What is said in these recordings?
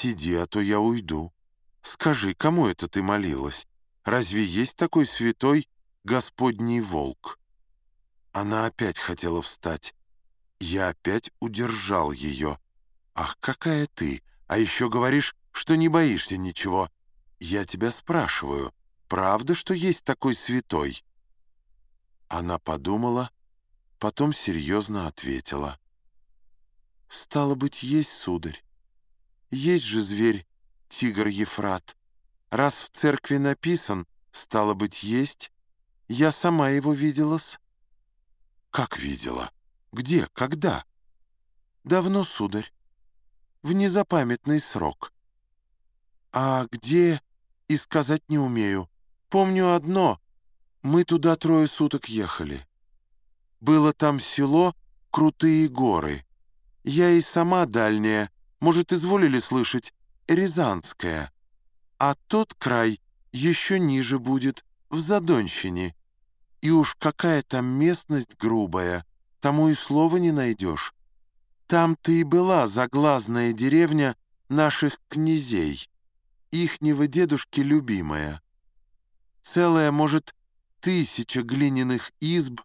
Сиди, а то я уйду. Скажи, кому это ты молилась? Разве есть такой святой Господний волк?» Она опять хотела встать. Я опять удержал ее. «Ах, какая ты! А еще говоришь, что не боишься ничего. Я тебя спрашиваю, правда, что есть такой святой?» Она подумала, потом серьезно ответила. «Стало быть, есть, сударь. Есть же зверь, тигр Ефрат. Раз в церкви написан, стало быть, есть. Я сама его видела-с». «Как видела? Где? Когда?» «Давно, сударь. В незапамятный срок». «А где?» и сказать не умею. Помню одно. Мы туда трое суток ехали. Было там село, крутые горы. Я и сама дальняя, может, изволили слышать, Рязанская. А тот край еще ниже будет, в Задонщине. И уж какая там местность грубая, тому и слова не найдешь. Там-то и была заглазная деревня наших князей ихнего дедушки любимая. Целая, может, тысяча глиняных изб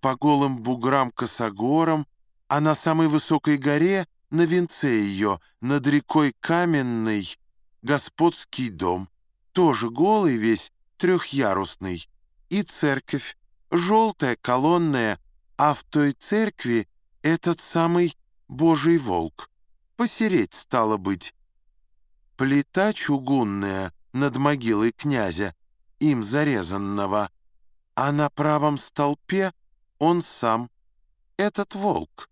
по голым буграм-косогорам, а на самой высокой горе, на венце ее, над рекой Каменной, господский дом, тоже голый весь, трехъярусный, и церковь, желтая, колонная, а в той церкви этот самый Божий волк. Посереть, стало быть, плита чугунная над могилой князя, им зарезанного, а на правом столпе он сам, этот волк,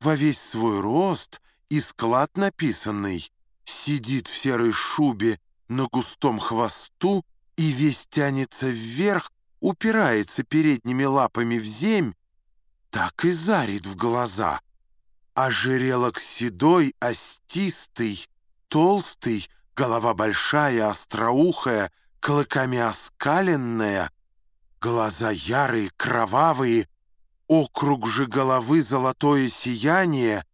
во весь свой рост и склад написанный, сидит в серой шубе на густом хвосту и весь тянется вверх, упирается передними лапами в земь, так и зарит в глаза. Ожерелок седой, остистый, толстый, голова большая, остроухая, клыками оскаленная, глаза ярые, кровавые, округ же головы золотое сияние,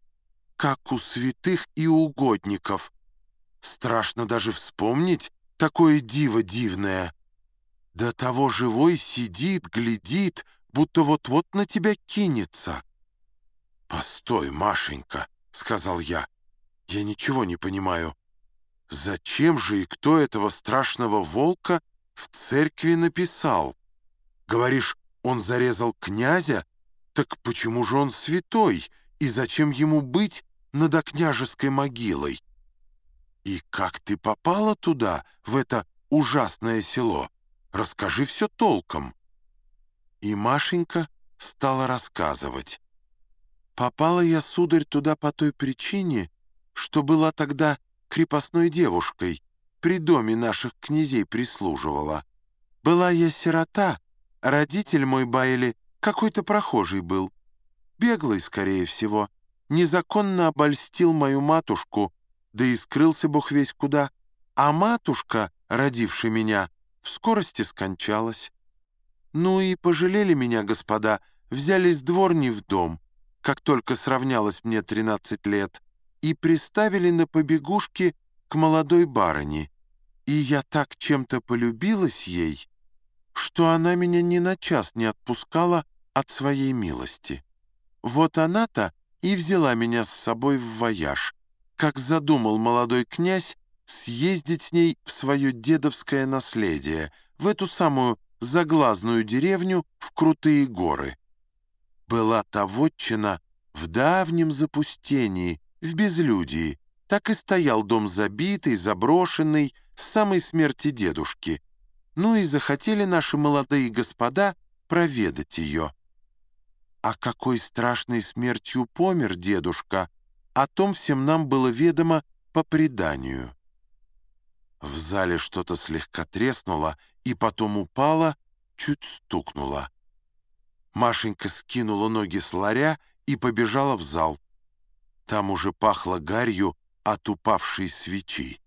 как у святых и угодников. Страшно даже вспомнить такое диво дивное. До того живой сидит, глядит, будто вот-вот на тебя кинется. «Постой, Машенька», — сказал я, — я ничего не понимаю. Зачем же и кто этого страшного волка в церкви написал? Говоришь, он зарезал князя? Так почему же он святой? И зачем ему быть над княжеской могилой? И как ты попала туда, в это ужасное село? Расскажи все толком. И Машенька стала рассказывать. Попала я, сударь, туда по той причине, что была тогда крепостной девушкой, при доме наших князей прислуживала. Была я сирота, родитель мой Байли какой-то прохожий был. Беглый, скорее всего, незаконно обольстил мою матушку, да и скрылся бог весь куда, а матушка, родившая меня, в скорости скончалась. Ну и пожалели меня, господа, взялись дворни в дом, как только сравнялось мне 13 лет, и приставили на побегушке к молодой барыне, и я так чем-то полюбилась ей, что она меня ни на час не отпускала от своей милости. Вот она-то и взяла меня с собой в вояж, как задумал молодой князь съездить с ней в свое дедовское наследие, в эту самую заглазную деревню в крутые горы. Была та вотчина в давнем запустении, в безлюдии. Так и стоял дом забитый, заброшенный, с самой смерти дедушки. Ну и захотели наши молодые господа проведать ее. А какой страшной смертью помер дедушка, о том всем нам было ведомо по преданию. В зале что-то слегка треснуло и потом упало, чуть стукнуло. Машенька скинула ноги с ларя и побежала в зал. Там уже пахло гарью от упавшей свечи.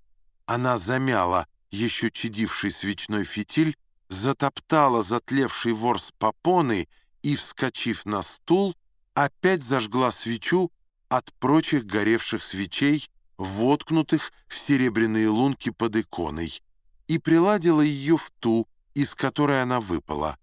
Она замяла еще чадивший свечной фитиль, затоптала затлевший ворс попоны и, вскочив на стул, опять зажгла свечу от прочих горевших свечей воткнутых в серебряные лунки под иконой, и приладила ее в ту, из которой она выпала.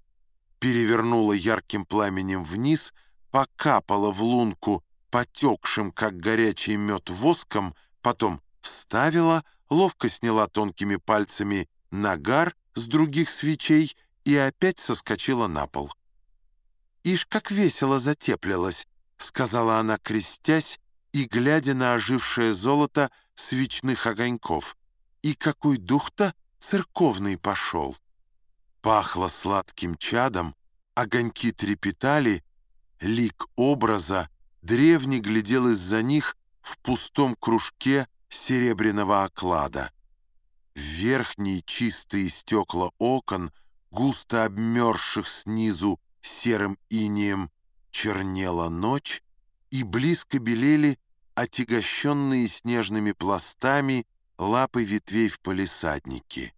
Перевернула ярким пламенем вниз, покапала в лунку потекшим, как горячий мед, воском, потом вставила, ловко сняла тонкими пальцами нагар с других свечей и опять соскочила на пол. «Ишь, как весело затеплилась!» — сказала она, крестясь и глядя на ожившее золото свечных огоньков. «И какой дух-то церковный пошел!» Пахло сладким чадом, огоньки трепетали, лик образа древний глядел из-за них в пустом кружке серебряного оклада. Верхние чистые стекла окон, густо обмерзших снизу серым инеем, чернела ночь, и близко белели отягощенные снежными пластами лапы ветвей в палисаднике.